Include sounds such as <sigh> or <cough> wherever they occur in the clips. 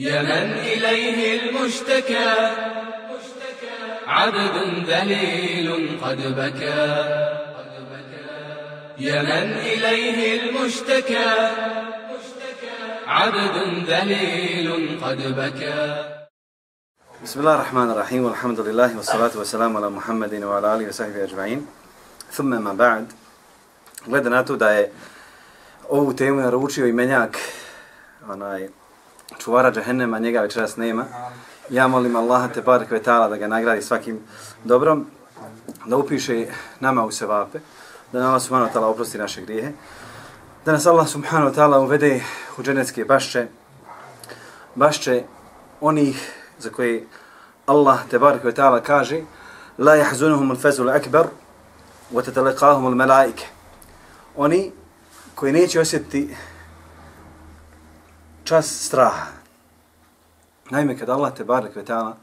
يا من إليه المشتكى. عبد ذليل قد بكى. يا من إليه المشتكى. عبد ذليل قد بكى. بسم الله الرحمن الرحيم. والحمد لله والصلاة والسلام على محمد وعلى آله وصحبه أجمعين. ثم ما بعد gleda na to da je ovu temu naručio i onaj čuvara džahennema, njega večeras nema. Ja molim Allaha te bar kvetala da ga nagradi svakim dobrom, da upiše nama u sevape, da nam Allah subhanahu wa ta'ala oprosti naše grijehe, da nas Allah subhanahu wa ta'ala uvede u dženecke bašče, bašče onih za koje Allah te bar kvetala kaže la jahzunuhum al-fazul akbar wa tatalaqahum al-malaike. Oni koji neće osjetiti čas straha. Naime, kada Allah te barek vetala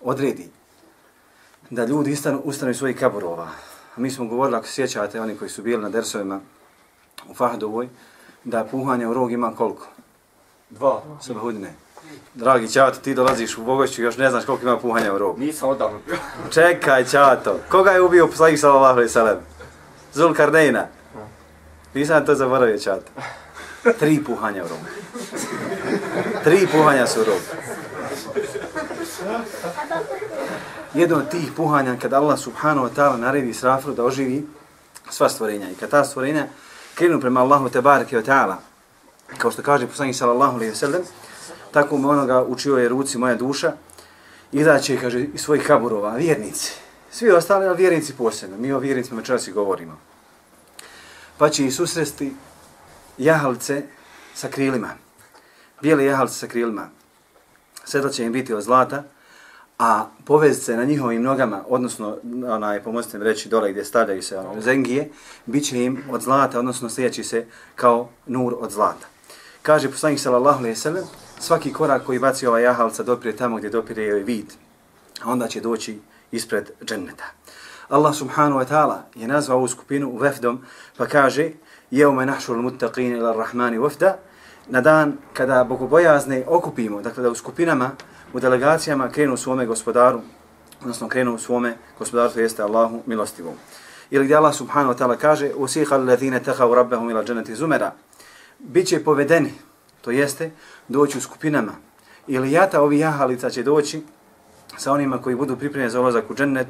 odredi da ljudi istanu, ustanu iz svojih kaburova, a mi smo govorili, ako sjećate, oni koji su bili na dersovima u Fahdovoj, da puhanje u rog ima koliko? Dva. Sebe hudine. Dragi Ćato, ti dolaziš u Bogošću još ne znaš koliko ima puhanja u rog. Nisam odavno bio. Čekaj, Ćato. Koga je ubio poslanik sallallahu alaihi sallam? Zulkarnejna. Nisam to zaboravio, Ćato. Tri puhanja u rogu. Tri puhanja su u rogu. Jedno od tih puhanja kada Allah subhanahu wa ta'ala naredi Srafru da oživi sva stvorenja. I kada ta stvorenja krenu prema Allahu te barake wa ta'ala, kao što kaže poslanik sallallahu alaihi wa sallam, tako me onoga učio je ruci moja duša, izaće, kaže, iz svojih kaburova, vjernici. Svi ostali, ali vjernici posebno. Mi o vjernicima večeras i govorimo. Pa će i susresti jahalce sa krilima. Bijele jahalce sa krilima. Sedla će im biti od zlata, a povezice na njihovim nogama, odnosno, onaj, pomozite mi reći dole gdje stavljaju se ono, zengije, bit će im od zlata, odnosno slijeći se kao nur od zlata. Kaže poslanik sallallahu alejhi ve sellem, svaki korak koji baci ova jahalca dopire tamo gdje dopire joj vid, a onda će doći ispred dženneta. Allah subhanahu wa ta'ala je nazvao ovu skupinu vefdom, pa kaže, jevme nahšul muttaqin ila rahmani wafda, na dan kada bogobojazne okupimo, dakle da u skupinama, u delegacijama krenu svome gospodaru, odnosno krenu svome gospodaru, to jeste Allahu milostivom. Ili gdje Allah subhanahu wa ta'ala kaže, usiha alladhine tehav rabbehum ila dženeti zumera, bit će povedeni, to jeste, doći u skupinama. Ili jata ovi jahalica će doći sa onima koji budu pripremljeni za ulazak u džennet,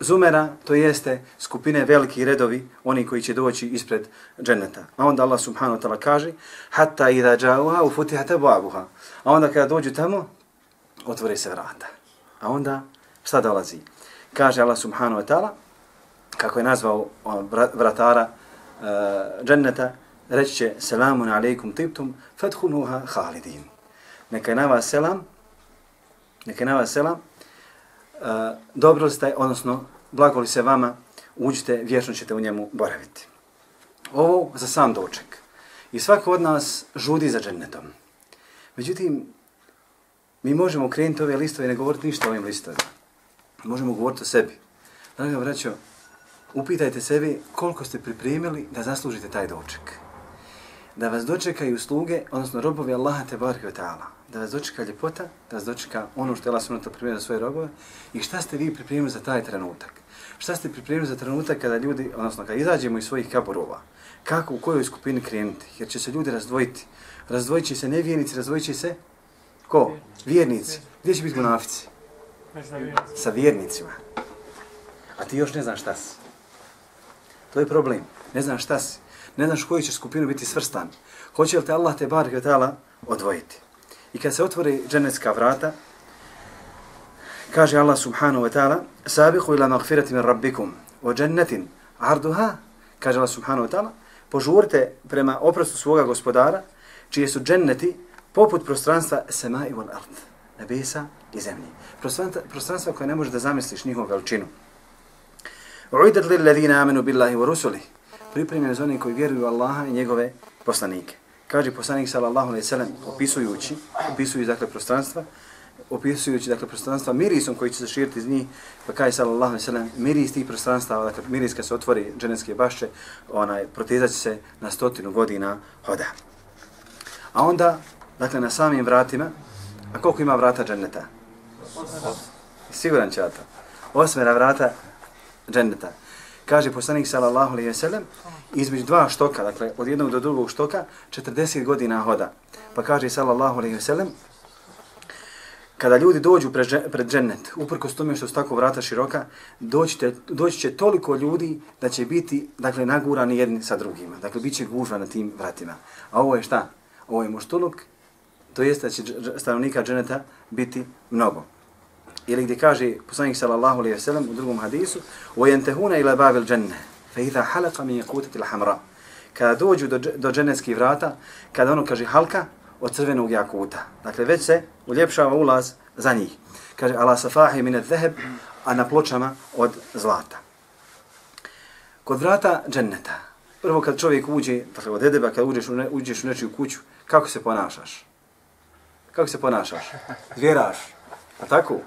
zumera, to jeste skupine veliki redovi, oni koji će doći ispred dženeta. A onda Allah subhanahu wa ta'ala kaže, hatta idha džauha u futihata babuha. A onda kada dođu tamo, otvore se vrata. A onda šta dolazi? Kaže Allah subhanahu wa ta'ala, kako je nazvao vratara uh, dženneta, reći će selamun alaikum tiptum fadhunuha khalidin. Neka je na vas selam, neka je na vas selam, uh, dobro ste, odnosno blagoli se vama, uđite, vječno ćete u njemu boraviti. Ovo za sam doček. I svako od nas žudi za džennetom. Međutim, mi možemo krenuti ove listove i ne govoriti ništa o ovim listovima. Možemo govoriti o sebi. Draga braćo, upitajte sebi koliko ste pripremili da zaslužite taj doček. Da vas dočekaju sluge, odnosno robovi Allaha te barke ta'ala. Da vas dočeka ljepota, da vas dočeka ono što je Allah sunnata pripremio za svoje robove i šta ste vi pripremili za taj trenutak. Šta ste pripremili za trenutak kada ljudi, odnosno kada izađemo iz svojih kaburova, kako, u kojoj skupini krenuti, jer će se ljudi razdvojiti. Razdvojit će se nevjernici, razdvojit će se Ko? Vjernici. Gdje će biti munafici? Sa vjernicima. A ti još ne znaš šta si. To je problem. Ne znaš šta si. Ne znaš koju će skupinu biti svrstan. Hoće li te Allah te bar odvojiti? I kad se otvore dženecka vrata, kaže Allah subhanahu wa ta'ala, sabiqu ila magfirati min rabbikum o džennetin arduha, kaže Allah subhanahu wa ta'ala, požurite prema oprostu svoga gospodara, čije su dženneti poput prostranstva sema i vol ard, nebesa i zemlje. Prostranstva, prostranstva koje ne možeš da zamisliš njihovu veličinu. Uidat li ladina amenu billahi wa rusuli, pripremljeni za oni koji vjeruju Allaha i njegove poslanike. Kaže poslanik sallallahu alejhi ve sellem opisujući, opisujući dakle prostranstva, opisujući dakle prostranstva mirisom koji će se širiti iz njih, pa kaže sallallahu alejhi ve sellem miris tih prostranstava, dakle miris kad se otvori dženevske bašče, onaj protezaće se na stotinu godina hoda. A onda Dakle, na samim vratima A koliko ima vrata dženeta? Siguran čata. Osmera vrata dženeta. Kaže poslanik sallallahu alejhi ve sellem između dva štoka, dakle od jednog do drugog štoka 40 godina hoda. Pa kaže sallallahu alejhi ve sellem kada ljudi dođu pred džennet, uprkos tome što su tako vrata široka, doćete, doći će toliko ljudi da će biti dakle, nagurani jedni sa drugima. Dakle, bit će gužva na tim vratima. A ovo je šta? Ovo je moštuluk, to jest da će stanovnika dženeta biti mnogo Ili gdje kaže poslanik sallallahu alaihi wa sallam u drugom hadisu وَيَنْتَهُونَ إِلَى بَابِ الْجَنَّةِ فَإِذَا حَلَقَ مِنْ يَكُوتَةِ الْحَمْرَ Kada dođu do, do dženetskih vrata, kada ono kaže halka, od crvenog jakuta. Dakle, već se uljepšava ulaz za njih. Kaže, ala safahi mine zeheb, a na pločama od zlata. Kod vrata dženneta, prvo kad čovjek uđe, dakle od edeba, kad uđeš u, ne, uđeš u nečiju kuću, kako se ponašaš? Kako se ponašaš? Zvjeraš. A tako?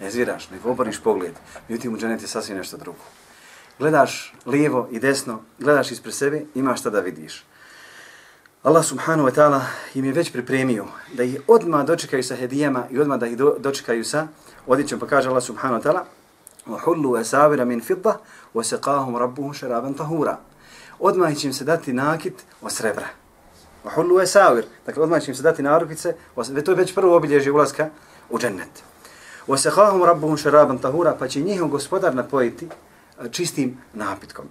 Ne zvjeraš, nego obrniš pogled. Međutim, u džennet je sasvim nešto drugo. Gledaš lijevo i desno, gledaš ispred sebe, imaš šta da vidiš. Allah subhanahu wa ta'ala im je već pripremio da ih odma dočekaju sa hedijama i odma da ih do, dočekaju sa odjećom. Pa kaže Allah subhanahu wa ta'ala وَحُلُّوا أَسَاوِرَ مِنْ فِضَّةِ وَسَقَاهُمْ رَبُّهُمْ شَرَابًا طَهُورًا Odmah će im se dati nakit o srebra. وَحُلُّوا أَسَاوِرَ Dakle, odmah će im se dati narukice. To je već prvo obilježje ulaska u džennet. وَسَقَاهُمْ رَبُّهُمْ شَرَابًا طَهُورًا Pa će njihov gospodar napojiti čistim napitkom.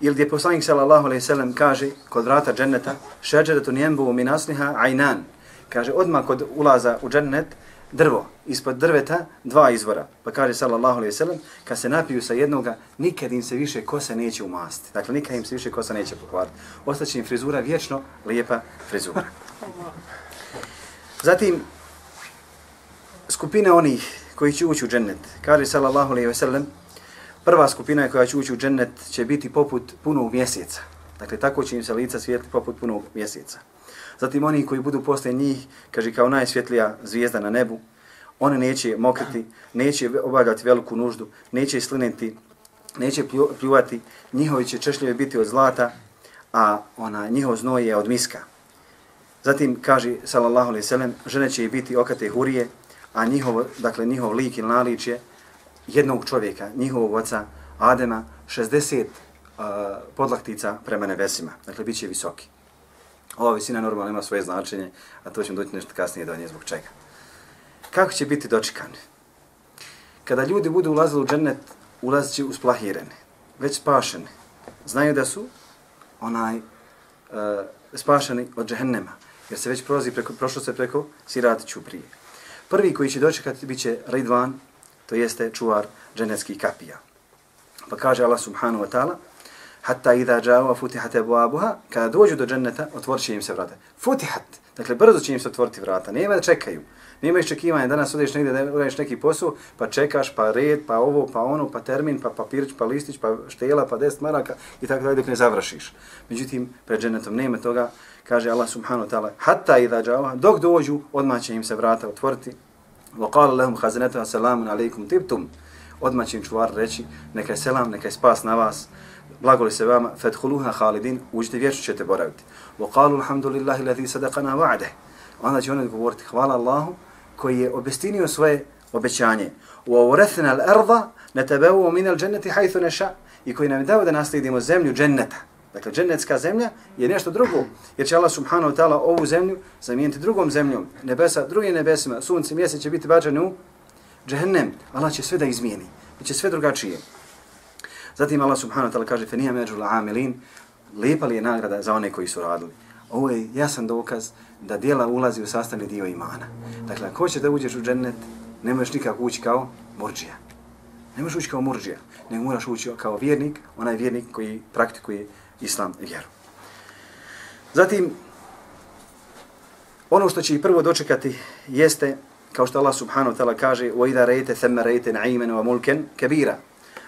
Ili gdje poslanik sallallahu alaihi sallam kaže kod vrata dženneta šeđeretu njembu min asliha ajnan. Kaže odmah kod ulaza u džennet drvo, ispod drveta dva izvora. Pa kaže sallallahu alaihi sallam kad se napiju sa jednoga nikad im se više kosa neće umasti. Dakle nikad im se više kosa neće pokvariti. Ostaće im frizura vječno lijepa frizura. <laughs> Zatim skupine onih koji će ući u džennet. Kaže sallallahu alaihi sellem, prva skupina koja će ući u džennet će biti poput punog mjeseca. Dakle, tako će im se lica svijetli poput punog mjeseca. Zatim oni koji budu posle njih, kaže kao najsvjetlija zvijezda na nebu, oni neće mokriti, neće obavljati veliku nuždu, neće sliniti, neće pljuvati, njihovi će češljevi biti od zlata, a ona njihov znoj je od miska. Zatim kaže sallallahu alejhi ve sellem, žene će biti okate hurije, a njihov dakle njihov lik ili naličje jednog čovjeka, njihovog oca Adema, 60 uh, podlaktica prema nebesima. Dakle, bit će visoki. Ova visina normalno ima svoje značenje, a to ćemo doći nešto kasnije do nje zbog čega. Kako će biti dočekan? Kada ljudi budu ulazili u džennet, ulazit će usplahireni, već spašeni. Znaju da su onaj uh, spašeni od džehennema, jer se već prolazi preko, prošlo se preko siratiću prije. Prvi koji će dočekati bit će Ridvan, to jeste čuvar dženevskih kapija. Pa kaže Allah subhanahu wa ta'ala, hatta idha džava futihat ebu abuha, kada dođu do dženneta, otvorit će im se vrata. Futihat, dakle brzo će im se otvoriti vrata, nema da čekaju. Nema iščekivanja, danas odeš negdje da uradiš neki posao, pa čekaš, pa red, pa ovo, pa ono, pa termin, pa papirić, pa listić, pa štela, pa deset maraka i tako dalje dok ne završiš. Međutim, pred džennetom nema toga, kaže Allah subhanahu wa ta'ala, hatta idha džava, dok dođu, odmah će im se vrata otvoriti, وقال لهم خزنتها سلام عليكم تبتم odmah će im čuvar reći neka je selam, neka je spas na vas, blagoli se vama, fedhuluha halidin, uđite vječnu ćete boraviti. وقالوا الحمد لله الذي صدقنا وعده. Onda će oni govoriti hvala Allahu koji je obestinio svoje obećanje. وَوْرَثْنَا الْأَرْضَ نَتَبَوُوا مِنَ الْجَنَّةِ حَيْثُ نَشَا I koji nam je dao da naslijedimo zemlju dženneta. Dakle, džennetska zemlja je nešto drugo, jer će Allah subhanahu wa ta'ala ovu zemlju zamijeniti drugom zemljom, nebesa, drugim nebesima, sunce, mjesec će biti bačani u džehennem. Allah će sve da izmijeni, će sve drugačije. Zatim Allah subhanahu wa ta'ala kaže, فَنِيَ مَجُلَ عَامِلِينَ Lijepa li je nagrada za one koji su radili. Ovo je jasan dokaz da dijela ulazi u sastavni dio imana. Dakle, ako hoćeš da uđeš u džennet, ne možeš nikako ući kao murđija. Ne možeš ući kao murđija, nego moraš ući kao vjernik, onaj vjernik koji praktikuje islam i vjeru. Zatim, ono što će i prvo dočekati jeste, kao što Allah subhanahu wa ta'ala kaže, وَإِذَا رَيْتَ ثَمَّ رَيْتَ نَعِيمًا وَمُلْكًا كَبِيرًا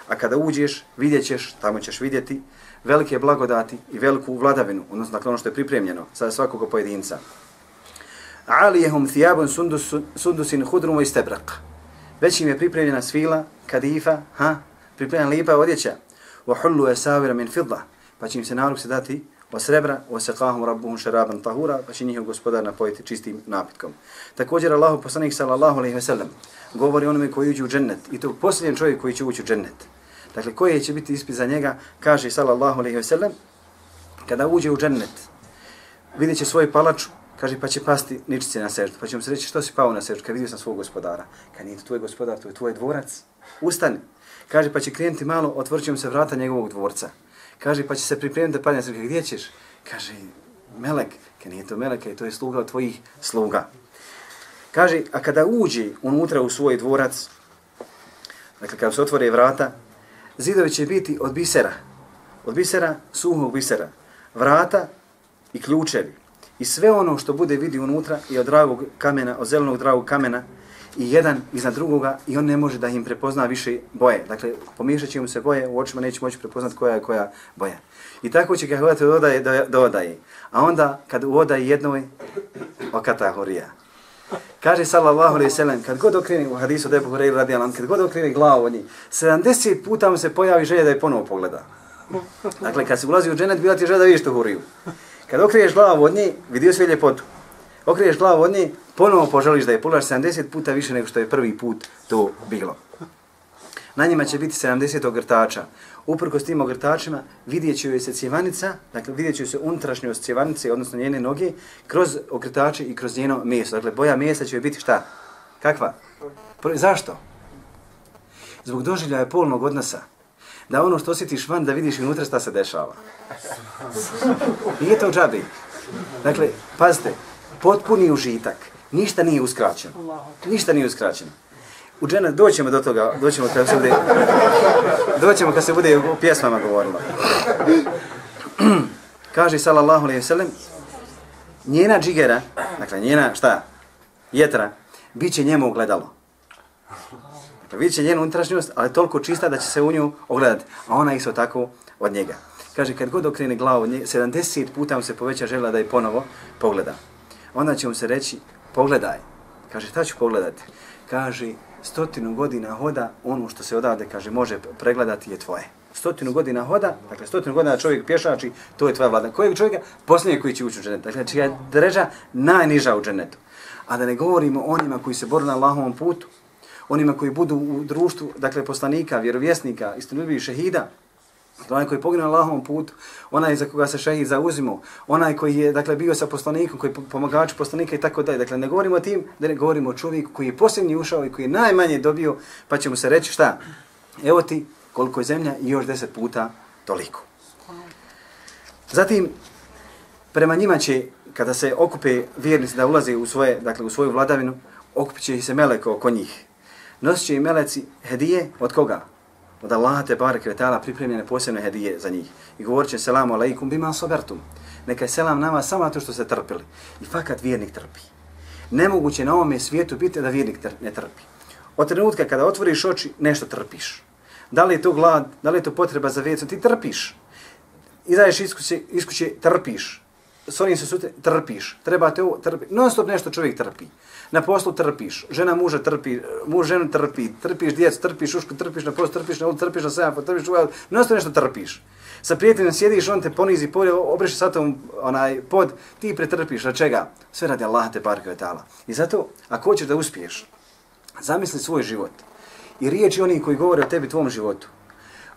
A kada uđeš, vidjet ćeš, tamo ćeš vidjeti, velike blagodati i veliku vladavinu, odnosno dakle ono što je pripremljeno za svakog pojedinca. عَلِيهُمْ ثِيَابٌ سُنْدُسٍ هُدْرُمُ إِسْتَبْرَقَ Već im je pripremljena svila, kadifa, ha, pripremljena lipa odjeća. وَحُلُّ أَسَاوِرَ مِنْ فِضَّةِ pa će im se naruk se dati o srebra, o sekahum rabbuhum šaraban tahura, pa će njihov gospodar napojiti čistim napitkom. Također Allahu poslanik sallallahu alaihi ve sellem govori onome koji uđe u džennet, i to posljednjem čovjek koji će ući u džennet. Dakle, koji će biti ispit za njega, kaže sallallahu alaihi ve sellem, kada uđe u džennet, vidjet će svoj palač, kaže pa će pasti ničice na seždu, pa će mu se reći što si pao na seždu, kad vidio sam svog gospodara. Kad nije to tvoj gospodar, to je tvoj dvorac, ustani. Kaže pa će krenuti malo, otvorit će mu se vrata njegovog dvorca. Kaže pa će se pripremiti da padne seždu, gdje ćeš? Kaže, melek, Ka nije to melek, to je sluga od tvojih sluga. Kaže, a kada uđe unutra u svoj dvorac, dakle kada se otvore vrata, zidovi će biti od bisera, od bisera, suhog bisera, vrata i ključevi. I sve ono što bude vidi unutra je od dragog kamena, od zelenog dragog kamena i jedan iznad drugoga i on ne može da im prepozna više boje. Dakle, pomiješat će mu se boje, u očima neće moći prepoznat koja je koja boja. I tako će ga hvatati od odaje do, do odaje. A onda, kad u odaje jednoj, okata horija. Kaže sallallahu alejhi ve sellem kad god okrene u hadisu da je Buhari radijallahu kad god okrene glavu od njih 70 puta mu se pojavi želja da je ponovo pogleda. Dakle kad se ulazi u dženet bila ti želja da vidiš tu huriju. Kad okriješ glavu od nje, vidio sve ljepotu. Okriješ glavu od nje, ponovo poželiš da je pogledaš 70 puta više nego što je prvi put to bilo. Na njima će biti 70 ogrtača. Uprko s tim ogrtačima vidjet će se cjevanica, dakle vidjet će se unutrašnjost cjevanice, odnosno njene noge, kroz ogrtače i kroz njeno meso. Dakle, boja mesa će biti šta? Kakva? Zašto? Zbog doživljaja polnog odnosa. Da ono što osjetiš van, da vidiš unutra šta se dešava. Nije to džabi. Dakle, pazite, potpuni užitak. Ništa nije uskraćeno. Ništa nije uskraćeno. U džene doćemo do toga, doćemo kad se bude doćemo kad se bude u pjesmama govorilo. <clears throat> Kaže sallallahu alejhi ve sellem njena džigera, dakle njena šta? Jetra biće njemu ogledalo. Dakle, vidjet će njenu unutrašnjost, ali toliko čista da će se u nju ogledati. A ona isto tako od njega. Kaže, kad god okrene glavu, 70 puta mu se poveća žela da je ponovo pogleda. Onda će mu se reći, pogledaj. Kaže, šta ću pogledati? Kaže, stotinu godina hoda, ono što se odavde, kaže, može pregledati je tvoje. Stotinu godina hoda, dakle, stotinu godina čovjek pješači, to je tvoja vlada. Kojeg čovjeka? Posljednje koji će ući u dženetu. Dakle, čija je dreža najniža u dženetu. A da ne govorimo onima koji se boru na Allahovom putu, onima koji budu u društvu, dakle, poslanika, vjerovjesnika, istinljivih šehida, onaj koji pogine na Allahovom putu, onaj za koga se šehid zauzimo, onaj koji je dakle bio sa poslanikom, koji pomagač poslanika i tako dalje. Dakle, ne govorimo o tim, da ne govorimo o čovjeku koji je posljednji ušao i koji je najmanje dobio, pa ćemo se reći šta? Evo ti koliko je zemlja i još deset puta toliko. Zatim, prema njima će, kada se okupe vjernici da ulaze u, svoje, dakle, u svoju vladavinu, okupit će se meleko oko njih. Nosit će i meleci hedije od koga? Od Allaha te barek ve taala pripremljene posebne hedije za njih. I govorit će selamu alaikum bima sobertum. Neka je selam nama samo to što ste trpili. I fakat vjernik trpi. Nemoguće na ovome svijetu biti da vjernik ne trpi. Od trenutka kada otvoriš oči, nešto trpiš. Da li je to glad, da li je to potreba za vjecu, ti trpiš. Izađeš iz kuće, iz kuće, trpiš s onim se sute, trpiš, treba te ovo, trpi. Non stop nešto čovjek trpi. Na poslu trpiš, žena muža trpi, muž ženu trpi, trpiš djecu, trpiš ušku, trpiš na poslu, trpiš na ulicu, trpiš na sajam, trpiš u non stop nešto trpiš. Sa prijateljem sjediš, on te ponizi, polje, obriši sa tom onaj pod, ti pretrpiš, na čega? Sve radi Allah te parkove tala. I zato, ako hoćeš da uspiješ, zamisli svoj život i riječi oni koji govore o tebi tvom životu,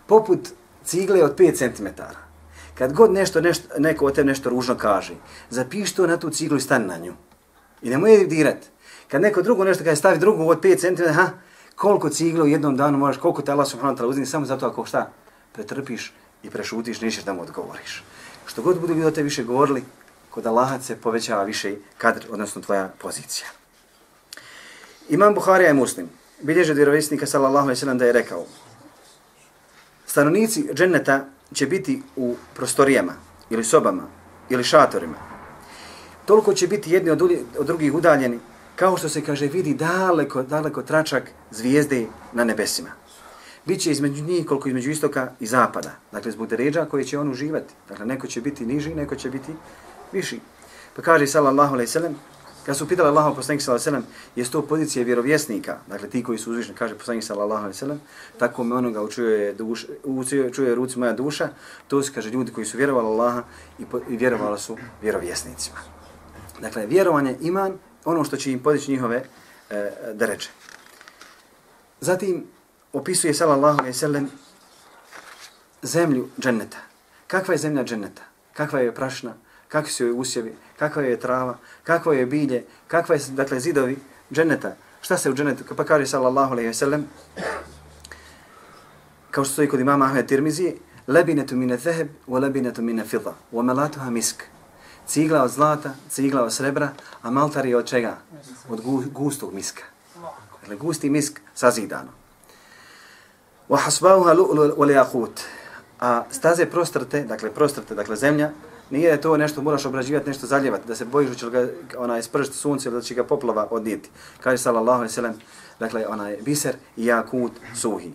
poput cigle od 5 cm. Kad god nešto, nešto neko o tebi nešto ružno kaže, zapiši to na tu ciglu i stani na nju. I nemoj je dirati. Kad neko drugo nešto kaže, stavi drugu od 5 cm, ha, koliko cigla u jednom danu možeš, koliko te Allah subhanahu ta'ala uzini, samo zato ako šta, pretrpiš i prešutiš, nećeš da mu odgovoriš. Što god budu ljudi o te više govorili, kod Allaha se povećava više kadr, odnosno tvoja pozicija. Imam Buharija je muslim. Bilježe od vjerovjesnika sallallahu alaihi sallam da je rekao stanovnici dženneta će biti u prostorijama ili sobama ili šatorima. Toliko će biti jedni od, od drugih udaljeni kao što se kaže vidi daleko, daleko tračak zvijezde na nebesima. Biće između njih koliko između istoka i zapada. Dakle, zbog deređa koje će on uživati. Dakle, neko će biti niži, neko će biti viši. Pa kaže sallallahu alaihi sallam, Kad su pitali Allahu poslanik sallallahu alejhi ve sellem, je to pozicije vjerovjesnika, dakle ti koji su uzvišeni, kaže poslanik sallallahu alejhi ve sellem, tako me onoga učuje duša, učuje, čuje ruci moja duša, to su kaže ljudi koji su vjerovali Allaha i, po, i vjerovali su vjerovjesnicima. Dakle, vjerovanje iman, ono što će im podići njihove e, dereče. Zatim opisuje sallallahu alejhi ve sellem zemlju dženneta. Kakva je zemlja dženneta? Kakva je prašna? Kakvi su joj usjevi? Kakva je trava? Kakvo je bilje? Kakva je, dakle, zidovi dženneta? Šta se u džennetu? Pa kaže sallallahu alejhi ve sellem kao što stoji kod imama Ahmed Tirmizi, lebinetu mine zeheb, wa lebinetu mine fidda, wa melatuha misk. Cigla od zlata, cigla od srebra, a maltar je od čega? Od gustog miska. Dakle, gusti misk sazidano. Wa hasbahuha lu'lu wal yaqut. A staze prostrte, dakle prostrte, dakle zemlja, nije to nešto moraš obrađivati, nešto zaljevati, da se bojiš da će ga ona ispržiti sunce ili da će ga poplava odnijeti. Kaže sallallahu alejhi ve sellem, dakle onaj biser i yakut suhi.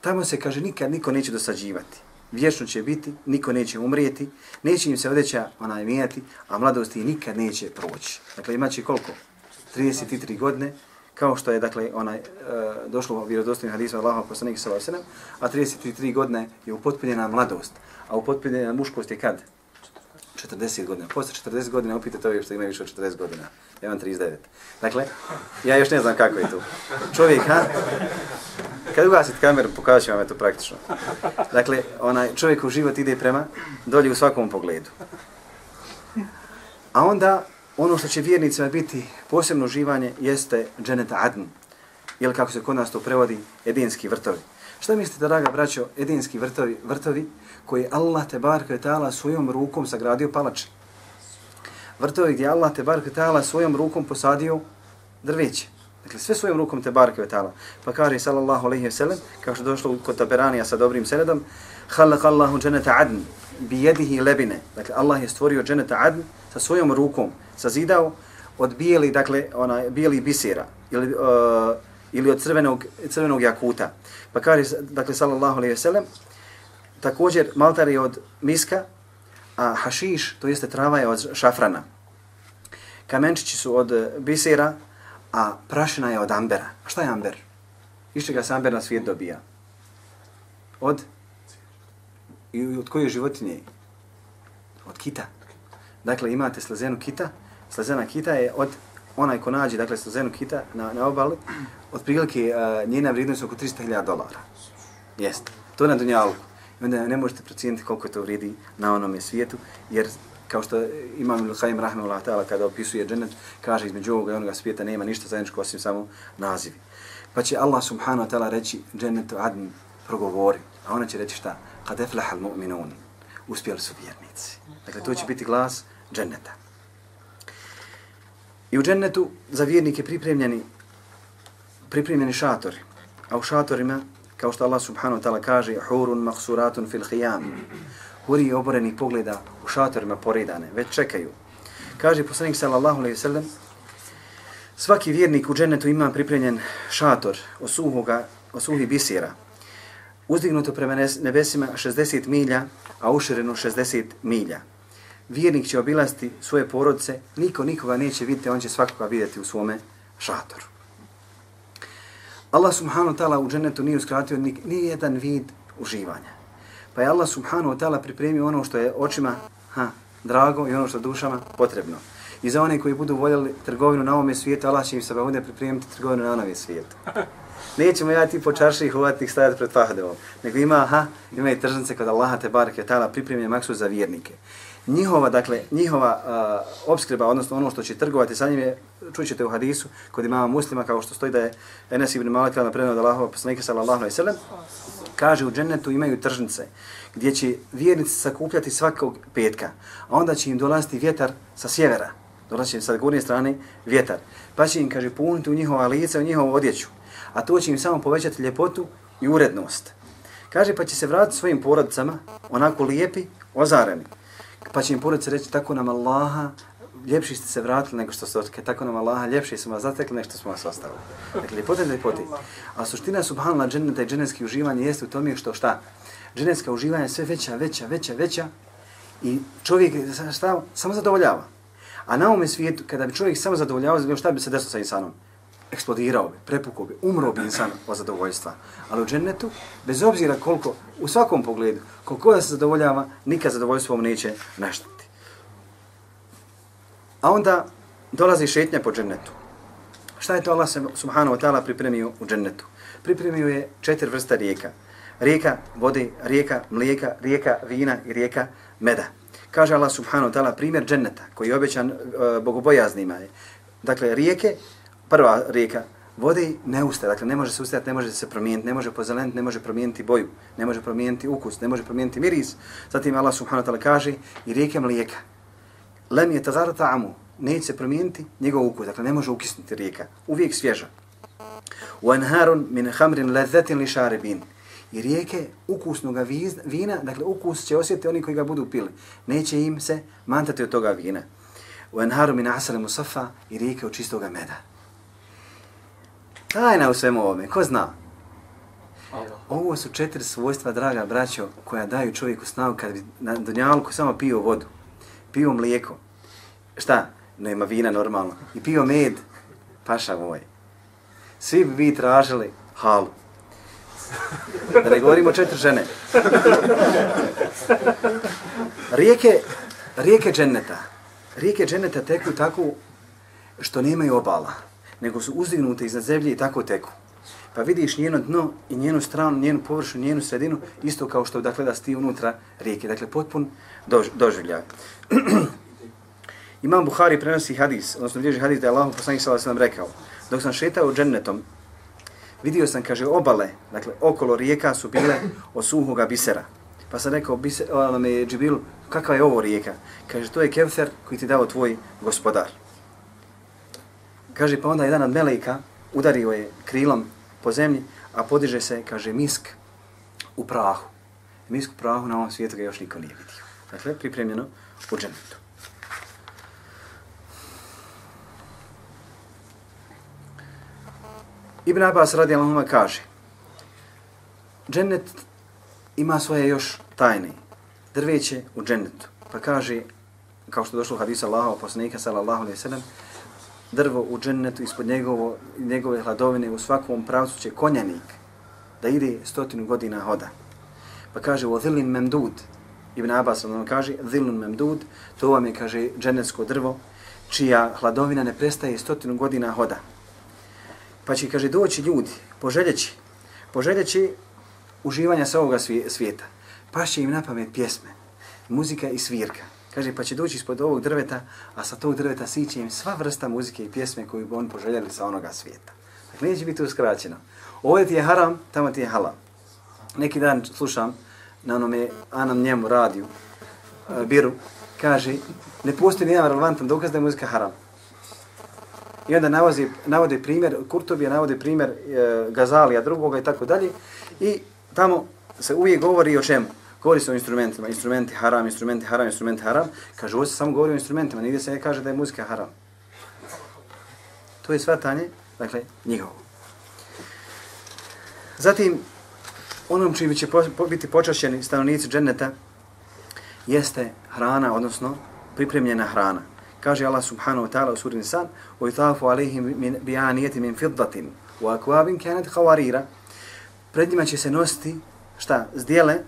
Tamo se kaže nikad niko neće dosađivati. Vječno će biti, niko neće umrijeti, neće im se odeća onaj mijenjati, a mladosti nikad neće proći. Dakle, imaće koliko? 33 godine, kao što je dakle onaj e, došlo u vjerodostojnim hadisima Allahov poslanik sallallahu alejhi a 33 godine je upotpunjena mladost, a upotpunjena muškost je kad? 40 godina. Posle 40 godina upitate ovi što imaju više od 40 godina. Ja imam 39. Dakle, ja još ne znam kako je to. Čovjek, ha? Kad ugasite kameru, pokazat ću vam to praktično. Dakle, onaj čovjek u život ide prema dolje u svakom pogledu. A onda, ono što će vjernicima biti posebno uživanje jeste dženeta adn. Ili kako se kod nas to prevodi, edinski vrtovi. Šta mislite, draga braćo, edinski vrtovi, vrtovi koji Allah te barka ta'ala svojom rukom sagradio palače? Vrtovi gdje Allah te barka ta'ala svojom rukom posadio drveće. Dakle, sve svojom rukom te barke ta'ala. Pa kaže sallallahu alaihi wa sallam, kao što došlo kod Taberanija sa dobrim senedom, halak Allahu dženeta adn, bi jedihi lebine. Dakle, Allah je stvorio dženeta adn sa svojom rukom, sazidao od bijeli, dakle, ona, bijeli bisera, ili, uh, ili od crvenog, crvenog jakuta. Pa kaže, dakle, sallallahu alaihi sallam, također maltar je od miska, a hašiš, to jeste trava je od šafrana. Kamenčići su od bisera, a prašina je od ambera. A šta je amber? Iš čega se amber na svijet dobija? Od? I od koje životinje? Od kita. Dakle, imate slazenu kita. Slazena kita je od onaj ko nađe, dakle, slazenu kita na, na obali, od prilike uh, e, njena vrijednost oko 300.000 dolara. Jeste. To je na Dunjalu. I onda ne možete procijeniti koliko to vrijedi na onome svijetu, jer kao što imam Ibn Khayyim rahimehullah ta'ala kada opisuje džennet, kaže između ovoga i onoga svijeta nema ništa zajedničko osim samo nazivi. Pa će Allah subhanahu wa ta'ala reći džennetu adn progovori, a ona će reći šta? Kad eflaha mu'minun, uspjeli su vjernici. Dakle, to će biti glas dženneta. I u džennetu za vjernike pripremljeni pripremljeni šatori. A u šatorima, kao što Allah subhanahu wa ta'ala kaže, hurun maksuratun fil khiyam. Huri oborenih pogleda u šatorima poredane, već čekaju. Kaže poslanik sallallahu alejhi ve sellem, svaki vjernik u džennetu ima pripremljen šator od suhoga, od suhih bisera, uzdignuto prema nebesima 60 milja, a ušireno 60 milja. Vjernik će obilasti svoje porodice, niko nikoga neće vidjeti, on će svakoga vidjeti u svome šatoru. Allah subhanahu wa ta'ala u džennetu nije uskratio ni, ni jedan vid uživanja. Pa je Allah subhanahu wa ta'ala pripremio ono što je očima ha, drago i ono što je dušama potrebno. I za one koji budu voljeli trgovinu na ovome svijetu, Allah će im se ovdje pripremiti trgovinu na ovome svijetu. <laughs> Nećemo ja ti po čarši i hovati ih staviti pred Fahdevom. Nego ima, ha, ima i tržnice kod Allaha te barke ta'ala pripremljen maksu za vjernike njihova, dakle, njihova uh, obskrba, odnosno ono što će trgovati sa njim je, čućete u hadisu, kod imama muslima, kao što stoji da je Enes ibn Malik na prednog od Allahova poslanika sallallahu alaihi sallam, kaže u džennetu imaju tržnice gdje će vjernici sakupljati svakog petka, a onda će im dolaziti vjetar sa sjevera, dolazi im sa gornje strane vjetar, pa će im, kaže, puniti u njihova lica, u njihovu odjeću, a to će im samo povećati ljepotu i urednost. Kaže, pa će se vratiti svojim porodicama, onako lijepi, ozareni. Pa će im porodice reći tako nam Allaha, ljepši ste se vratili nego što ste otkali, tako nam Allaha, ljepši smo vas zatekli nego što smo vas ostavili. Dakle, ljepote da ljepote. A suština subhanallah dženeta i dženevski uživanje jeste u tome što šta? Dženevska uživanja je sve veća, veća, veća, veća i čovjek šta, samo zadovoljava. A na ovome svijetu, kada bi čovjek samo zadovoljavao, šta bi se desilo sa insanom? Eksplodirao bi, prepukao bi, umro bi insan od zadovoljstva. Ali u džennetu, bez obzira koliko, u svakom pogledu, koliko da se zadovoljava, nikad zadovoljstvo mu neće nešto. A onda dolazi šetnja po džennetu. Šta je to Allah subhanahu wa ta'ala pripremio u džennetu? Pripremio je četiri vrsta rijeka. Rijeka vode, rijeka mlijeka, rijeka vina i rijeka meda. Kaže Allah subhanahu wa ta'ala primjer dženneta koji je obećan e, bogobojaznima je. Dakle, rijeke, prva rijeka, vode ne ustaje, dakle ne može se ustajati, ne može se promijeniti, ne može pozeleniti, ne može promijeniti boju, ne može promijeniti ukus, ne može promijeniti miris. Zatim Allah subhanahu wa ta'ala kaže i rijeke mlijeka. Lem je tazara ta'amu, neće se promijeniti njegov ukus, dakle ne može ukisniti rijeka, uvijek svježa. Wa anharun min khamrin ladhatin li sharibin i rijeke ukusnog vina, dakle ukus će osjetiti oni koji ga budu pili. Neće im se mantati od toga vina. U enharu min asale musaffa i rijeke od čistoga meda. Tajna u svemu ovome, ko zna? Ovo su četiri svojstva, draga braćo, koja daju čovjeku snagu kad bi na dunjalku samo pio vodu, pio mlijeko. Šta? Nema vina normalno. I pio med, paša moj. Svi bi vi tražili halu. Da ne govorimo četiri žene. Rijeke, rijeke dženneta. Rijeke dženneta teku tako što nemaju obala, nego su uzdignute iznad zemlje i tako teku. Pa vidiš njeno dno i njenu stranu, njenu površinu, njenu sredinu, isto kao što dakle da sti unutra rijeke. Dakle, potpun dož, doživljaj. <clears throat> Imam Buhari prenosi hadis, odnosno bilježi hadis da je Allahom poslanik sallallahu alejhi ve rekao: Dok sam šetao džennetom, vidio sam, kaže, obale, dakle, okolo rijeka su bile od suhoga bisera. Pa sam rekao, biser, ona me je Džibril, kakva je ovo rijeka? Kaže, to je Kevser koji ti dao tvoj gospodar. Kaže, pa onda jedan od meleka udario je krilom po zemlji, a podiže se, kaže, misk u prahu. Misk u prahu na ovom svijetu ga još niko nije vidio. Dakle, pripremljeno u džennetu. Ibn Abbas radi Allahuma kaže Džennet ima svoje još tajne. Drveće u džennetu. Pa kaže, kao što došlo u hadisu Allaha, poslanika sallallahu alaihi sallam, drvo u džennetu ispod njegovo, njegove hladovine u svakom pravcu će konjanik da ide stotinu godina hoda. Pa kaže, o dhilin memdud, Ibn Abbas nam ono kaže, dhilun memdud, to vam je, kaže, džennetsko drvo, čija hladovina ne prestaje stotinu godina hoda. Pa će, kaže, doći ljudi, poželjeći, poželjeći uživanja sa ovoga svijeta. Pa će im na pamet pjesme, muzika i svirka. Kaže, pa će doći ispod ovog drveta, a sa tog drveta siće im sva vrsta muzike i pjesme koju bi on poželjeli sa onoga svijeta. Dakle, neće biti uskraćeno. Ovdje ti je haram, tamo ti je halal. Neki dan slušam na onome Anam njemu radiju, uh, Biru, kaže, ne postoji nijedan relevantan dokaz da je muzika haram. I onda navozi, navode primjer, Kurtovija navode primjer e, Gazalija drugoga i tako dalje. I tamo se uvijek govori o čemu? Govori se o instrumentima. Instrumenti haram, instrumenti haram, instrumenti haram. Kaže, ovo se samo govori o instrumentima. Nigdje se ne kaže da je muzika haram. To je svatanje, dakle, njihovo. Zatim, onom čim će po, po, biti počašćeni stanovnici dženneta, jeste hrana, odnosno pripremljena hrana. Kaže Allah subhanahu wa ta'ala u suri Nisan وَيْتَافُ عَلَيْهِمْ بِعَانِيَةِ مِنْ فِضَّةٍ وَأَكْوَابٍ كَانَتْ خَوَارِيرًا Pred njima će se nositi, šta, zdjele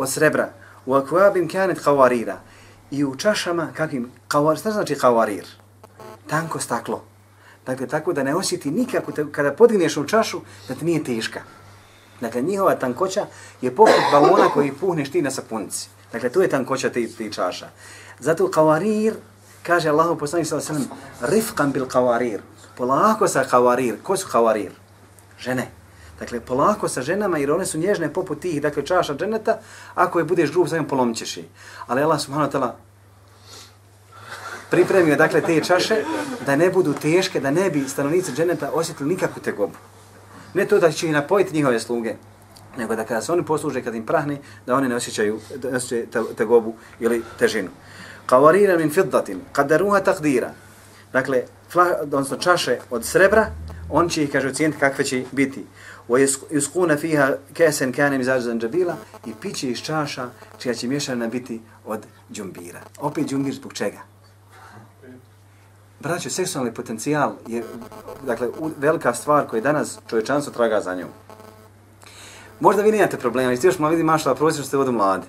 od srebra, u akvabim kanet kavarira, i u čašama kakvim, kavar, šta znači kavarir? Tanko staklo. Dakle, tako da ne osjeti nikako, te, kada podigneš u čašu, da ti nije teška. Dakle, njihova tankoća je poput balona koji puhneš ti na sapunici. Dakle, tu je tankoća ti, ti čaša. Zato kavarir, kaže Allahu poslanik sa osanem, rifkan bil kavarir. Polako sa kavarir. Ko su kavarir? Žene dakle polako sa ženama jer one su nježne poput tih dakle čaša dženeta. Ako je budeš grub zajem polomćeš je. Ali Allah subhanahu wa taala pripremio dakle te čaše da ne budu teške da ne bi stanovnici dženeta osjetili nikakvu tegobu. Ne to da će ih napojiti njihove sluge nego da kada se oni posluže kad im prahne da oni ne osjećaju da ne osjećaju tegobu ili težinu. Qawarira min fiddatin qadaruha taqdira. Dakle odnosno čaše od srebra on će ih kaže ocijeniti kakve će biti wa yusquna fiha kasan kana mizaj zanjabila i piće iz čaša čija će mješana biti od džumbira opet džumbir zbog čega Braćo, seksualni potencijal je dakle, velika stvar koja danas čovječanstvo traga za njom. Možda vi nemate problema, jeste još mladi, vidi mašala, prosječno ste vodu mladi.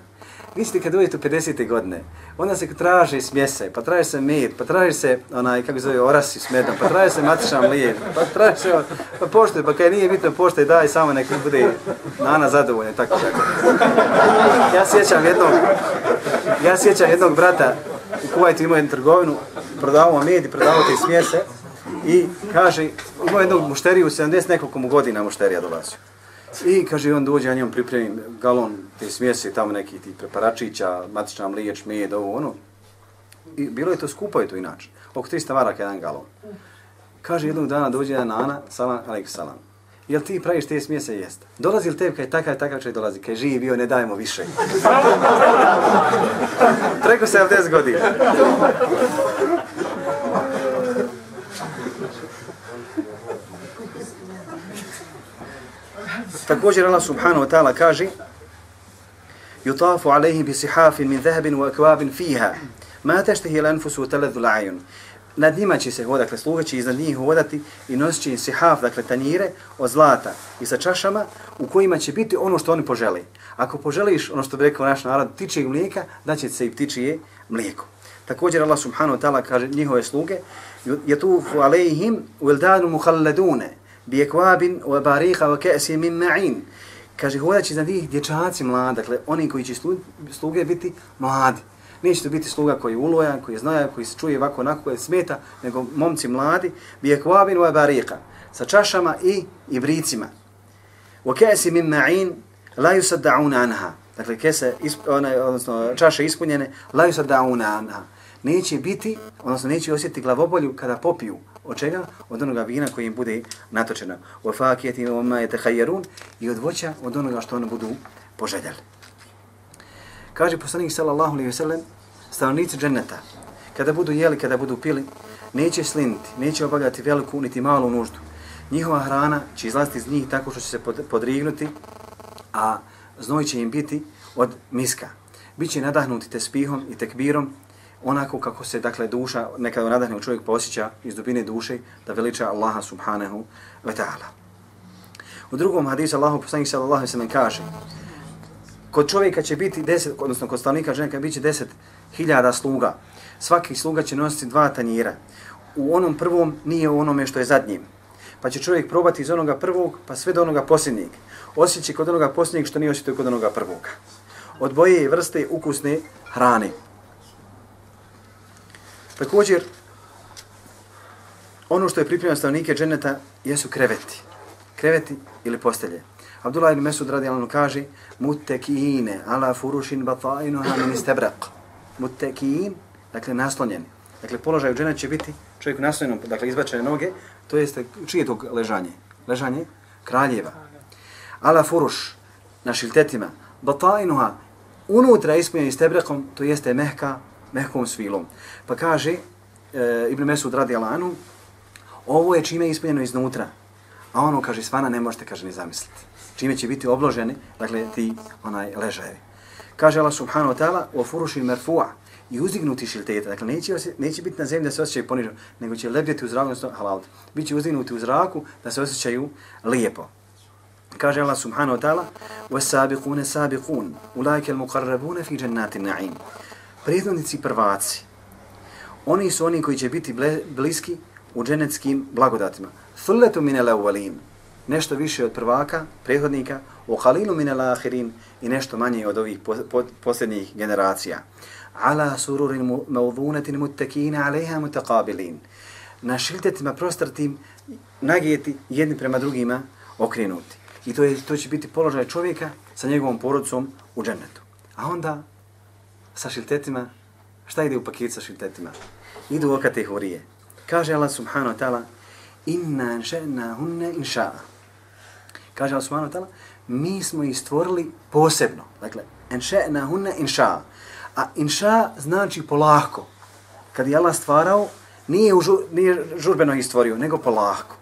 Vi ste kad dođete u 50. godine, onda se traži smjese, pa traži se med, pa traži se onaj, kako zove, orasi s medom, pa traži se matičan mlijed, pa traži se, pa pošte, pa kaj nije bitno pošte, daj samo nek bude nana zadovoljna tako tako. Ja sjećam jednog, ja sjećam jednog brata u Kuvajtu imao jednu trgovinu, prodavao med i prodavao te smjese i kaže, imao jednog mušteriju, 70 nekoliko mu godina mušterija dolazio. I kaže, on dođe, ja njom pripremim galon te smjese, tamo neki ti preparačića, matična mlijeć, med, ovo, ono. I bilo je to skupo je to inače. Oko 300 varaka jedan galon. Kaže, jednog dana dođe jedan nana, salam, alaik salam. Jel ti praviš te smjese? Jeste. Dolazi li tebi kaj takav, takav čovjek dolazi? Kaj živi bio, ne dajemo više. <laughs> Preko 70 godina. Također Allah subhanahu wa ta'ala kaže Yutafu alaihi bi sihafin min zahabin wa akvabin fiha ma teštehi lanfusu taledhu la'ajun nad njima će se hodati, dakle sluga će iznad njih hodati i nosit će im sihaf, dakle tanjire od zlata i sa čašama u kojima će biti ono što oni požele. Ako poželiš ono što bi rekao naš narod, ptičijeg mlijeka, da će se i ptičije mlijeko. Također Allah subhanahu wa ta'ala kaže njihove sluge yatufu tu wildanu mukhalladune muhalladune, ekvabin wa bariha wa ka'si min ma'in. Kaže hodaći za njih dječaci mladi, dakle oni koji će slu- sluge biti mladi. Neće to biti sluga koji je ulojan, koji je znaja, koji se čuje ovako onako, koji smeta, nego momci mladi, bi ekvabin wa bariha, sa čašama i i bricima. Wa ka'si min ma'in la yusaddauna anha. Dakle, kese, isp, one, odnosno čaše ispunjene, la yusaddauna anha. Neće biti, odnosno neće osjetiti glavobolju kada popiju. Od čega? Od onoga vina koji im bude natočeno. Wa fakiyati wa ma yatakhayyarun i od voća od onoga što oni budu poželjeli. Kaže poslanik sallallahu alejhi ve sellem, stanovnici dženneta, kada budu jeli, kada budu pili, neće sliniti, neće obavljati veliku niti malu nuždu. Njihova hrana će izlaziti iz njih tako što će se podrignuti, a znoj će im biti od miska. Biće nadahnuti tespihom i tekbirom, onako kako se dakle duša nekada nadahne u čovjek posjeća iz dubine duše da veliča Allaha subhanahu wa ta'ala. U drugom hadisu Allahu poslanik sallallahu alejhi ve sellem kaže: Kod čovjeka će biti 10, odnosno kod stanovnika ženka biće 10.000 sluga. Svaki sluga će nositi dva tanjira. U onom prvom nije u onome što je zadnjim. Pa će čovjek probati iz onoga prvog pa sve do onoga posljednjeg. Osjeći kod onoga posljednjeg što nije osjetio kod onoga prvog. Od boje i vrste ukusne hrane. Također, ono što je pripremljeno stanovnike dženeta jesu kreveti. Kreveti ili postelje. Abdullah ibn Mesud radi Alanu kaže Muttekiine ala furušin batainuha min istebrak. Muttekiin, dakle naslonjeni. Dakle, položaj u dženet će biti čovjek naslonjenom, dakle izbačene noge, to jeste čije to ležanje? Ležanje kraljeva. Ala furuš, na šiltetima, batainuha, unutra ispunjeni stebrekom, to jeste mehka, mehkom svilom. Pa kaže e, Ibn Mesud radi Alanu, ovo je čime je ispunjeno iznutra, a ono, kaže, svana ne možete, kaže, ni zamisliti. Čime će biti obloženi, dakle, ti onaj ležajevi. Kaže Allah subhanahu wa ta'ala, o furuši merfu'a, i uzdignuti šilteta, dakle, neće, osje, neće biti na zemlji da se osjećaju poniženo, nego će lebdjeti u zraku, odnosno halal. Biće uzdignuti u zraku da se osjećaju lijepo. Kaže Allah subhanahu wa ta'ala, وَسَابِقُونَ سَابِقُونَ أُولَٰئِكَ الْمُقَرَّبُونَ فِي جَنَّاتِ النَّعِيمِ Prethodnici prvaci, oni su oni koji će biti bliski u dženeckim blagodatima. Thulletu minel awwalin, nešto više od prvaka, prethodnika, u halilu minel ahirin i nešto manje od ovih posljednjih generacija. Ala sururin maudunatin muttekina aleha mutaqabilin. Na šiltetima prostrtim nagijeti jedni prema drugima okrenuti. I to, je, to će biti položaj čovjeka sa njegovom porodcom u džennetu. A onda sa šiltetima, šta ide u paket sa šiltetima? Idu o kategorije. Kaže Allah subhanahu wa ta'ala, inna anša'na hunne inša'a. Kaže Allah subhanahu wa ta'ala, mi smo ih stvorili posebno. Dakle, enše'na hunne inša'a. A inša znači polahko. Kad je Allah stvarao, nije, žu, nije žurbeno ih stvorio, nego polahko.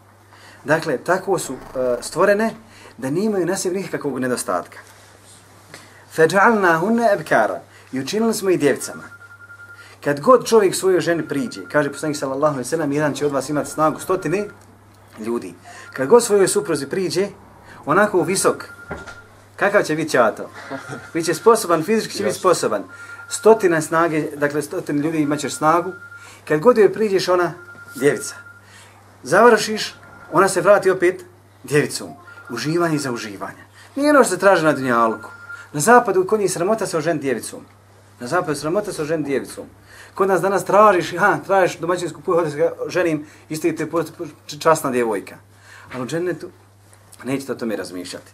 Dakle, tako su uh, stvorene da nimaju na sebi nikakvog nedostatka. Faj'alna hunne ebkara. I učinili smo i djevcama. Kad god čovjek svojoj ženi priđe, kaže poslanik sallallahu alejhi ve sellem, jedan će od vas imati snagu stotine ljudi. Kad god svojoj supruzi priđe, onako visok, kakav će biti ćato? <laughs> Biće sposoban, fizički će biti sposoban. Stotina snage, dakle stotine ljudi imaće snagu. Kad god joj priđeš, ona djevica. Završiš, ona se vrati opet djevicom. Uživanje za uživanje. Nije ono što se traži na dunjalku. Na zapadu kod njih sramota se ožen djevicom. Na zapadu sramota se ožen djevicom. Kod nas danas tražiš, ha, tražiš domaćinsku kuju, hodeš ga ženim, isti te časna djevojka. Ali u džennetu nećete o tome razmišljati.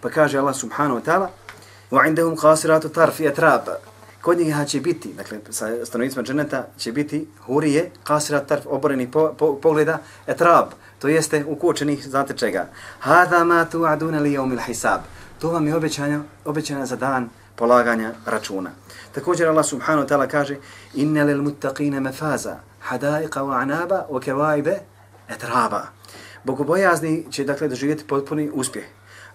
Pa kaže Allah subhanahu wa ta'ala, وَعِنْدَهُمْ قَاسِرَاتُ طَرْفِ يَتْرَابَ Kod njih će biti, dakle, sa stanovicima dženeta će biti hurije, kasirat tarf, oboreni po, po, pogleda, etrab, to jeste ukočenih, znate čega. Hada ma tu aduna li jeumil hisab. To vam je obećanje, obećanje za dan polaganja računa. Također Allah subhanahu wa ta'ala kaže Inne lel muttaqine mefaza hadaiqa wa anaba wa kevaibe etraba. Bogobojazni će dakle doživjeti potpuni uspjeh.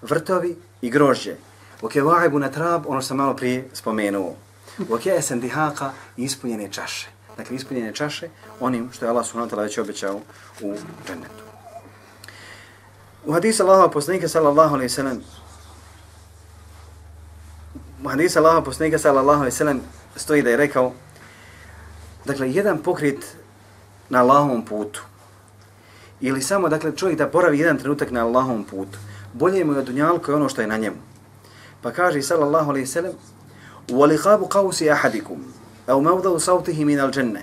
Vrtovi i grožđe. Wa kevaibu netrab, ono sam malo prije spomenuo. Wa kesen dihaqa ispunjene čaše. Dakle, ispunjene čaše onim što je Allah subhanahu wa ta'ala već obećao u džennetu. U hadisu Allahova poslanika sallallahu alaihi sallam u hadisu Allaha poslanika sallallahu alejhi ve sellem stoji da je rekao dakle jedan pokret na Allahovom putu ili samo dakle čovjek da poravi jedan trenutak na Allahovom putu bolje mu je od i ono što je na njemu. Pa kaže sallallahu alejhi ve sellem wa liqabu qawsi ahadikum aw mawdhu sawtihi min al-janna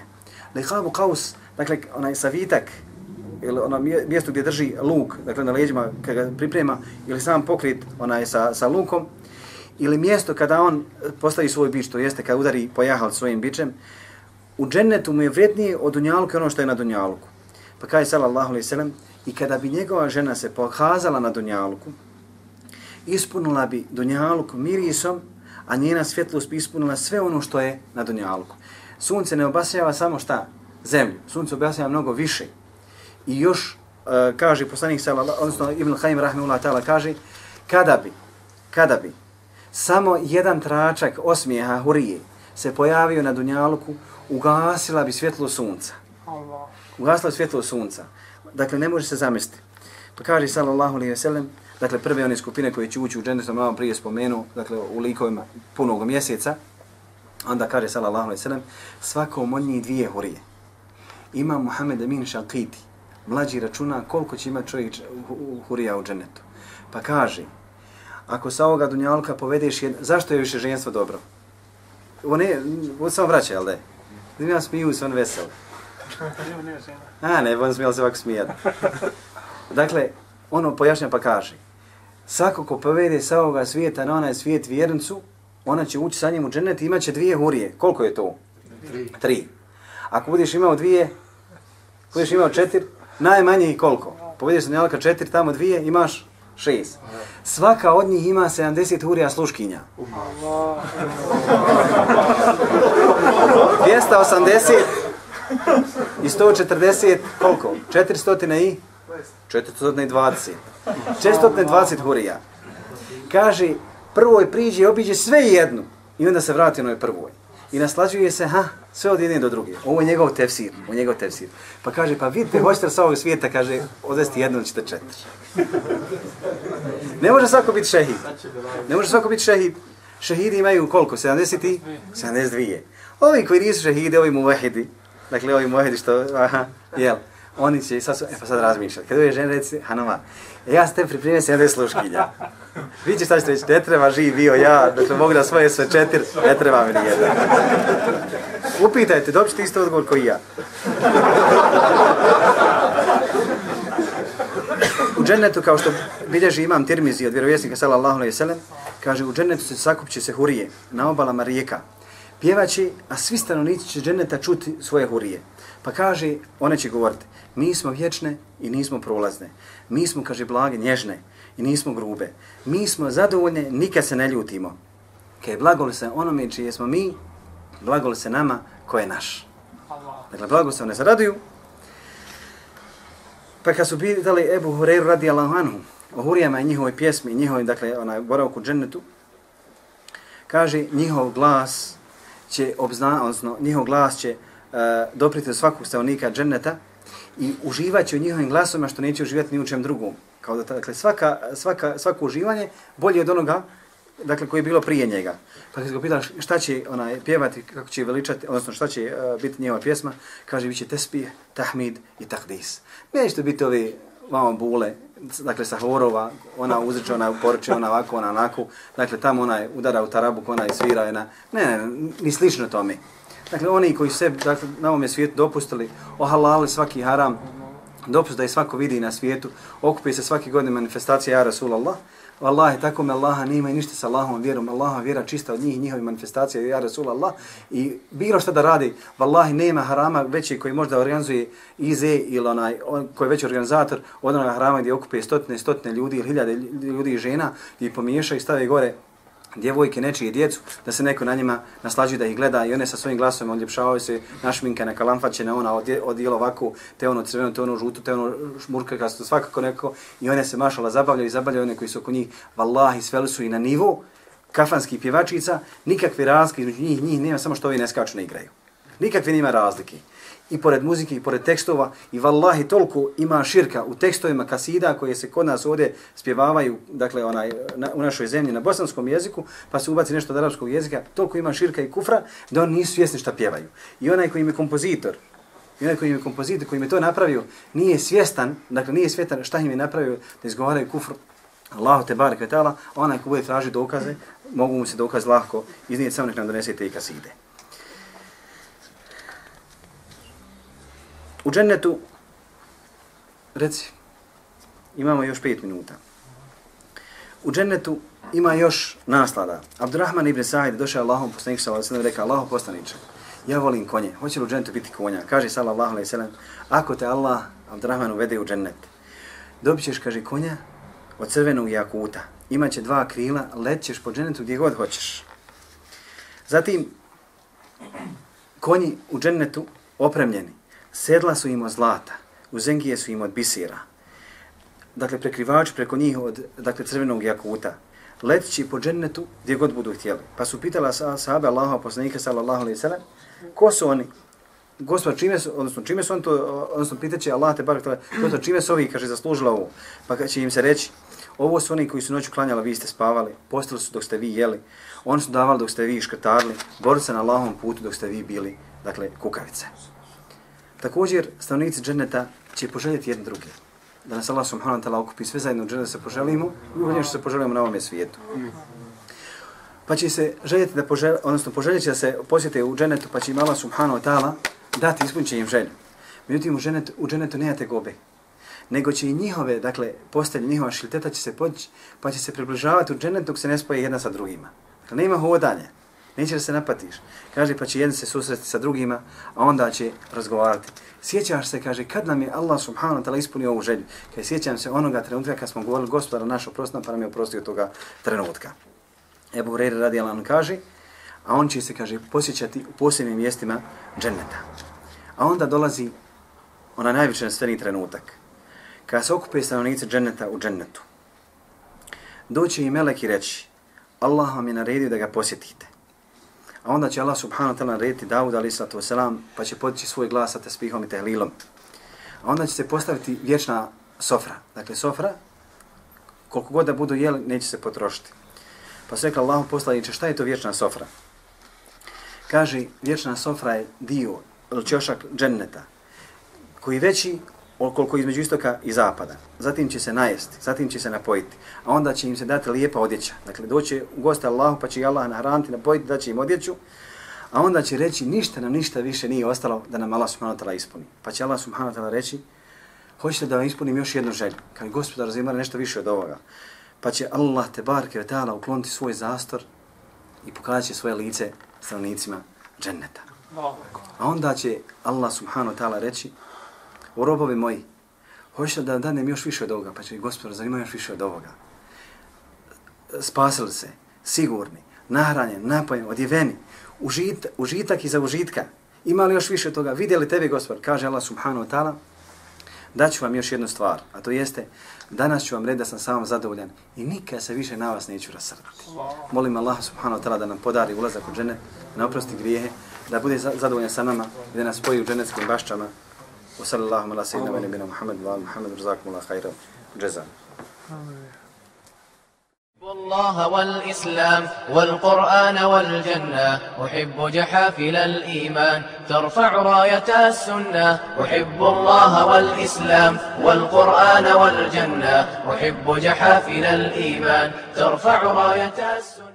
liqabu qaws dakle onaj savitak ili ono mjesto gdje drži luk, dakle na leđima kada ga priprema, ili sam pokrit onaj sa, sa lukom, ili mjesto kada on postavi svoj bič, to jeste kada udari po jahal svojim bičem, u džennetu mu je vrijednije od dunjaluka ono što je na dunjaluku. Pa kaže sallallahu alaihi sallam, i kada bi njegova žena se pokazala na dunjaluku, ispunila bi dunjaluk mirisom, a njena svjetlost bi ispunila sve ono što je na dunjaluku. Sunce ne obasjava samo šta? Zemlju. Sunce obasjava mnogo više. I još uh, kaže poslanik sallallahu, odnosno Ibn Khaim rahmeullah ta'ala kaže, kada bi, kada bi samo jedan tračak osmijeha hurije se pojavio na Dunjaluku, ugasila bi svjetlo sunca. Ugasila bi svjetlo sunca. Dakle, ne može se zamisliti. Pa kaže sallallahu alaihi ve sellem, dakle, prve one skupine koje će ući u džennet, sam vam prije spomenu, dakle, u likovima punog mjeseca, onda kaže sallallahu alaihi ve sellem, svakom od njih dvije hurije. Ima Muhammed Amin Šalkiti, mlađi računa koliko će imati čovjek hurija u džennetu. Pa kaže, ako sa ovoga dunjalka povedeš, jed... zašto je više ženstvo dobro? Ovo ne, ovo samo vraća, jel da je? Ja smiju se, on vesel. <laughs> A, ne, on smijel se ovako smijat. Dakle, ono pojašnja pa kaže, svako ko povede sa ovoga svijeta na onaj svijet vjernicu, ona će ući sa njim u džennet i imat će dvije hurije. Koliko je to? Tri. Tri. Ako budeš imao dvije, budeš imao četiri, najmanje i koliko? Povedeš sa dunjalka četiri, tamo dvije, imaš šest. Svaka od njih ima 70 hurija sluškinja. 280 i 140, koliko? 400 i? 420. 420 hurija. Kaže, prvoj priđe i obiđe sve jednu i onda se vrati onoj prvoj. I naslađuje se, ha, sve od jedne do druge. Ovo je njegov tefsir, ovo je njegov tefsir. Pa kaže, pa vidite, hoćete sa ovog svijeta, kaže, odvesti jedno ili ćete četiri. Ne može svako biti šehid. Ne može svako biti šehid. Šehidi imaju koliko? 70 i? 72. Ovi koji nisu šehidi, ovi muvahidi, dakle ovi muvahidi što, aha, jel, oni će, sad su, e pa sad razmišljati. Kada je žene reci, Hanoma, E, ja sam te pripremio 70 sluškinja. Vidite šta ćete reći, ne treba živ bio ja, dakle mogu da svoje sve četiri, ne treba mi nijedan. Upitajte, dobit ćete isto odgovor koji ja. U džennetu, kao što bilježi imam Tirmizi od vjerovjesnika sallallahu alaihi sallam, kaže u džennetu se sakupće se hurije na obalama rijeka. Pjevaći, a svi stanovnici će dženneta čuti svoje hurije. Pa kaže, one će govoriti, mi smo vječne i nismo prolazne. Mi smo, kaže, blage, nježne i nismo grube. Mi smo zadovoljne, nikad se ne ljutimo. Kaj blagoli se onome čije smo mi, blagoli se nama ko je naš. Dakle, blago se one zaraduju, Pa kad su pitali Ebu Hureyru radi Allahu anhu, o Hurijama i njihovoj pjesmi, njihovoj, dakle, onaj boravku džennetu, kaže, njihov glas će obzna, odnosno njihov glas će uh, dopriti do svakog stanovnika dženneta i uživat će u njihovim glasovima što neće uživati ni u čem drugom. Kao da, dakle, svaka, svaka, svako uživanje bolje od onoga dakle, koji je bilo prije njega. Pa kada ga pitaš šta će onaj, pjevati, kako će veličati, odnosno šta će uh, biti njeva pjesma, kaže, bit će tespih, tahmid i tahdis. Neće biti ovi vama bule, dakle sa horova, ona uzriče, ona poruče, ona ovako, ona onako, dakle tamo ona udara u tarabu, ona je svira, ona, ne, ne, ni slično tome. Dakle, oni koji se dakle, na ovom svijetu dopustili, ohalali svaki haram, dopust da je svako vidi na svijetu, okupi se svaki godin manifestacija Ja Rasulallah, Wallahi, tako me Allaha nema i ništa sa Allahom vjerom. Allaha vjera čista od njih i njihovi manifestacija, ja Rasulallah. I bilo što da radi, Wallahi, nema harama veći koji možda organizuje Ize ili onaj, on, koji je veći organizator od onoga harama gdje okupe stotine, stotine ljudi ili hiljade ljudi i žena i pomiješa i stave gore djevojke, nečije djecu, da se neko na njima naslađuje da ih gleda i one sa svojim glasom odljepšavaju se našminka na kalamfaće, na ona odijelo ovako, te ono crveno, te ono žuto, te ono šmurka, kada to svakako neko, i one se mašala zabavljaju i zabavljaju one koji su oko njih, vallahi, sveli su i na nivo kafanskih pjevačica, nikakve razlike između njih, njih nema, samo što ovi ne skaču, ne igraju. Nikakve nema razlike i pored muzike i pored tekstova i vallahi toliko ima širka u tekstovima kasida koje se kod nas ovdje spjevavaju dakle onaj na, u našoj zemlji na bosanskom jeziku pa se ubaci nešto od arapskog jezika toliko ima širka i kufra da oni nisu svjesni šta pjevaju. I onaj koji im je kompozitor i onaj koji im je kompozitor koji im je to napravio nije svjestan dakle nije svjestan šta im je napravio da izgovaraju kufr. Allahu te barek vetala onaj ko bude traži dokaze mogu mu se dokaz lahko iznijeti samo nek nam donesete i kaside. U džennetu, reci, imamo još pet minuta. U džennetu ima još naslada. Abdurrahman ibn Sa'id došao Allahom poslanik sallallahu alejhi ve sellem rekao Allahu poslaniče, ja volim konje. Hoće li u džennetu biti konja? Kaže sallallahu alejhi ve sellem ako te Allah Abdurrahman uvede u džennet dobićeš kaže konja od crvenog jakuta. Imaće dva krila lećeš po džennetu gdje god hoćeš. Zatim konji u džennetu opremljeni. Sedla su im od zlata, uzengije su im od bisira. Dakle, prekrivač preko njih od dakle, crvenog jakuta. Letići po džennetu gdje god budu htjeli. Pa su pitala sahabe Allaha poslanika sallallahu alaihi sallam, ko su oni? Gospod, čime su, odnosno, čime su on to, odnosno, pitaće Allah te barak, to čime su ovi, kaže, zaslužila ovo? Pa će im se reći, ovo su oni koji su noću klanjali, vi ste spavali, postali su dok ste vi jeli, oni su davali dok ste vi škrtarili, borili se na Allahovom putu dok ste vi bili, dakle, kukavice. Također, stanovnici dženeta će poželjeti jedni druge. Da nas Allah subhanahu wa ta'ala okupi sve zajedno u dženet se poželimo i uvijek što se poželimo na ovom svijetu. Pa će se željeti da požel, odnosno poželjeti da se posjete u dženetu, pa će im Allah subhanahu wa ta'ala dati ispunjenje im želju. Međutim, u dženetu, u dženetu nema te gobe. Nego će i njihove, dakle, postelje, njihova šilteta će se podići, pa će se približavati u dženetu dok se ne spoje jedna sa drugima. Dakle, nema hodanja. Neće da se napatiš. Kaže, pa će jedni se susreti sa drugima, a onda će razgovarati. Sjećaš se, kaže, kad nam je Allah subhanahu wa ta'ala ispunio ovu želju? Kaže, sjećam se onoga trenutka kad smo govorili gospodara naš oprostna, pa nam je oprostio toga trenutka. Ebu Hureyre radi Allah kaže, a on će se, kaže, posjećati u posljednim mjestima dženneta. A onda dolazi ona najviše nastveni trenutak. Kada se okupe stanovnice dženneta u džennetu, doće i melek i reći, Allah vam je naredio da ga posjetite. A onda će Allah subhanahu wa ta'ala narediti Dawud alaih sallatu wasalam, pa će podići svoj glas sa tesbihom i tehlilom. A onda će se postaviti vječna sofra. Dakle, sofra, koliko god da budu jeli, neće se potrošiti. Pa se rekla Allahom poslaniče, šta je to vječna sofra? Kaže, vječna sofra je dio, ili čošak dženneta, koji veći koliko između istoka i zapada. Zatim će se najesti, zatim će se napojiti. A onda će im se dati lijepa odjeća. Dakle, doće u goste Allahu pa će Allah nahraniti, napojiti, da će im odjeću. A onda će reći, ništa nam ništa više nije ostalo da nam Allah subhanahu wa ta'ala ispuni. Pa će Allah subhanahu wa ta'ala reći, hoćete da vam ispunim još jednu želju. Kad gospodar razimara nešto više od ovoga. Pa će Allah te barke ve ta'ala ukloniti svoj zastor i pokazat će svoje lice stranicima dženneta. A onda će Allah subhanahu wa ta'ala reći, o robovi moji, hoćete da danem još više od ovoga, pa će gospodar zanima još više od ovoga. Spasili se, sigurni, nahranjeni, napojeni, odjeveni, užit, užitak iza užitka. Ima li još više od toga? Vidjeli tebi, gospodar? Kaže Allah subhanahu wa ta'ala, daću vam još jednu stvar, a to jeste, danas ću vam reći da sam sam zadovoljan i nikad se više na vas neću rasrdati. Molim Allah subhanahu wa ta'ala da nam podari ulazak u džene, da oprosti grijehe, da bude zadovoljan sa nama i da nas spoji u dženeckim bašćama. Sallallahu ala sayyidina wa nabina Muhammad wa ala Muhammad razakumullah khayra jazaa. الله والإسلام والقرآن والجنة أحب جحافل الإيمان ترفع راية السنة. أحب الله والإسلام والقرآن والجنة أحب جحافل الإيمان ترفع راية السنة.